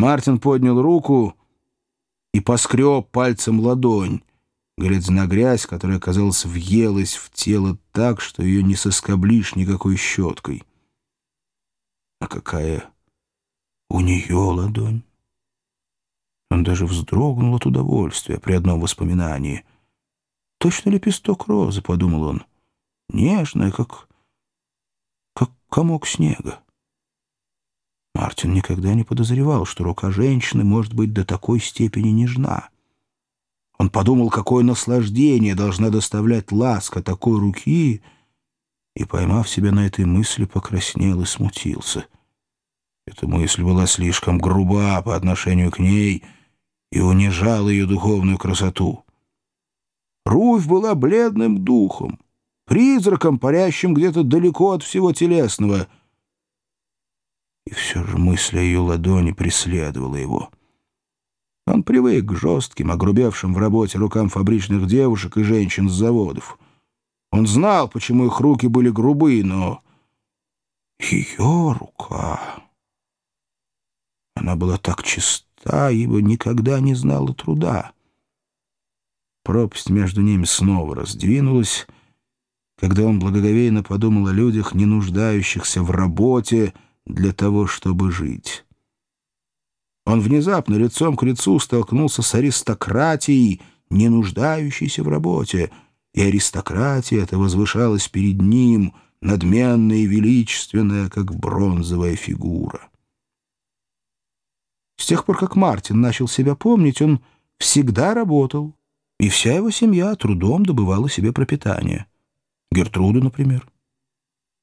Мартин поднял руку и поскреб пальцем ладонь, глядя на грязь, которая, казалось, въелась в тело так, что ее не соскоблишь никакой щеткой. А какая у нее ладонь? Он даже вздрогнул от удовольствия при одном воспоминании. «Точно лепесток розы», — подумал он, — «нежная, как... как комок снега». Мартин никогда не подозревал, что рука женщины может быть до такой степени нежна. Он подумал, какое наслаждение должна доставлять ласка такой руки, и, поймав себя на этой мысли, покраснел и смутился. Эта мысль была слишком груба по отношению к ней — и унижал ее духовную красоту. Руфь была бледным духом, призраком, парящим где-то далеко от всего телесного. И все же мысль о ее ладони преследовала его. Он привык к жестким, огрубевшим в работе рукам фабричных девушек и женщин с заводов. Он знал, почему их руки были грубы, но ее рука... Она была так чиста, та, ибо никогда не знала труда. Пропасть между ними снова раздвинулась, когда он благоговейно подумал о людях, не нуждающихся в работе для того, чтобы жить. Он внезапно лицом к лицу столкнулся с аристократией, не нуждающейся в работе, и аристократия эта возвышалась перед ним, надменная и величественная, как бронзовая фигура. С тех пор, как Мартин начал себя помнить, он всегда работал, и вся его семья трудом добывала себе пропитание. Гертруда, например.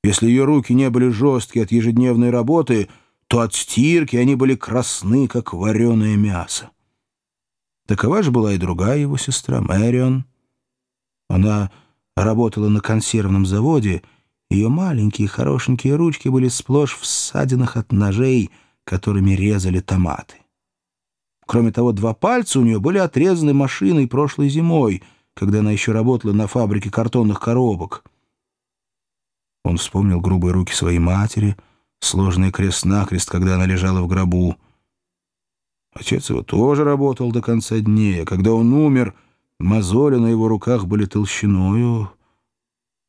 Если ее руки не были жесткие от ежедневной работы, то от стирки они были красны, как вареное мясо. Такова же была и другая его сестра, Мэрион. Она работала на консервном заводе, ее маленькие хорошенькие ручки были сплошь в ссадинах от ножей — которыми резали томаты. Кроме того, два пальца у нее были отрезаны машиной прошлой зимой, когда она еще работала на фабрике картонных коробок. Он вспомнил грубые руки своей матери, сложный крест-накрест, когда она лежала в гробу. Отец его тоже работал до конца дней, а когда он умер, мозоли на его руках были толщиною,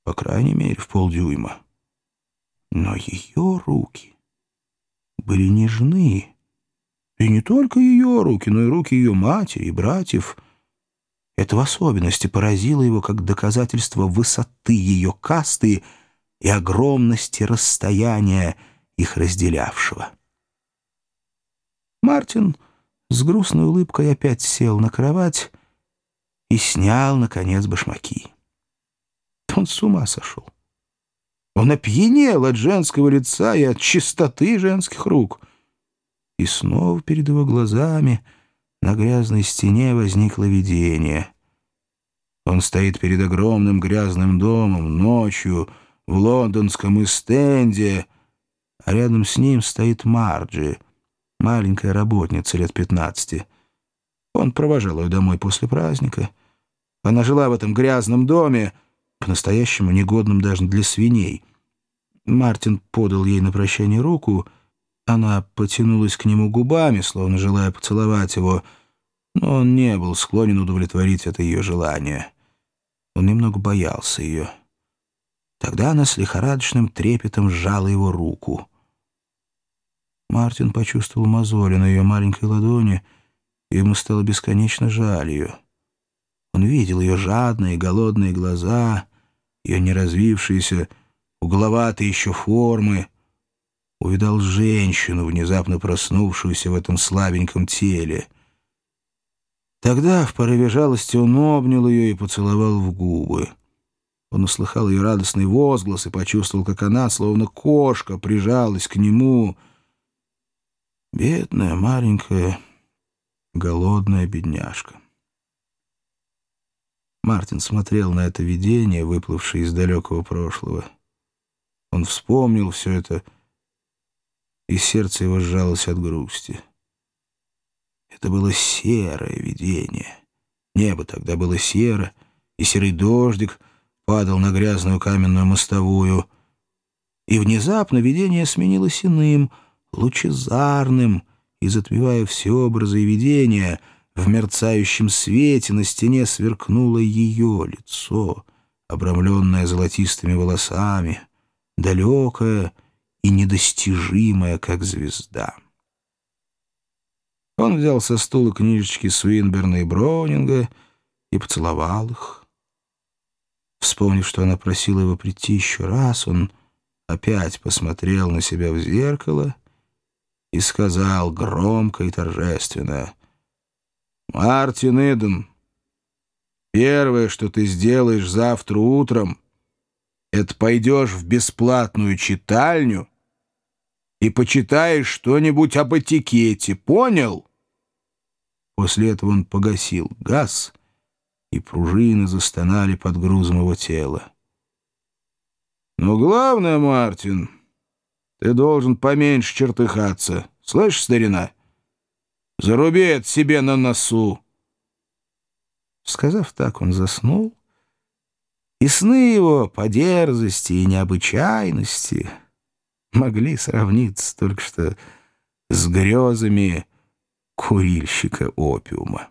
по крайней мере, в полдюйма. Но ее руки были нежны. И не только ее руки, но и руки ее матери и братьев. Это в особенности поразило его как доказательство высоты ее касты и огромности расстояния, их разделявшего. Мартин с грустной улыбкой опять сел на кровать и снял, наконец, башмаки. Он с ума сошел. Он опьянел от женского лица и от чистоты женских рук. И снова перед его глазами на грязной стене возникло видение. Он стоит перед огромным грязным домом ночью в лондонском Истенде, а рядом с ним стоит Марджи, маленькая работница лет пятнадцати. Он провожал ее домой после праздника. Она жила в этом грязном доме, по-настоящему негодным даже для свиней. Мартин подал ей на прощание руку. Она потянулась к нему губами, словно желая поцеловать его, но он не был склонен удовлетворить это ее желание. Он немного боялся ее. Тогда она с лихорадочным трепетом сжала его руку. Мартин почувствовал мозоли на ее маленькой ладони, и ему стало бесконечно жаль ее. Он видел ее жадные, голодные глаза, ее неразвившиеся, угловатые еще формы. Увидал женщину, внезапно проснувшуюся в этом слабеньком теле. Тогда в порыве жалости он обнял ее и поцеловал в губы. Он услыхал ее радостный возглас и почувствовал, как она, словно кошка, прижалась к нему. Бедная, маленькая, голодная бедняжка. Мартин смотрел на это видение, выплывшее из далекого прошлого. Он вспомнил все это, и сердце его сжалось от грусти. Это было серое видение. Небо тогда было серо, и серый дождик падал на грязную каменную мостовую. И внезапно видение сменилось иным, лучезарным, и затмевая все образы и видения, в мерцающем свете на стене сверкнуло ее лицо, обрамленное золотистыми волосами, далекое и недостижимое, как звезда. Он взял со стула книжечки Свинберна и Броунинга и поцеловал их. Вспомнив, что она просила его прийти еще раз, он опять посмотрел на себя в зеркало и сказал громко и торжественно, «Мартин Иден, первое, что ты сделаешь завтра утром, это пойдешь в бесплатную читальню и почитаешь что-нибудь об этикете, понял?» После этого он погасил газ, и пружины застонали под грузом его тела. «Но главное, Мартин, ты должен поменьше чертыхаться. Слышишь, старина? Заруби это себе на носу!» Сказав так, он заснул, и сны его по дерзости и необычайности могли сравниться только что с грезами курильщика опиума.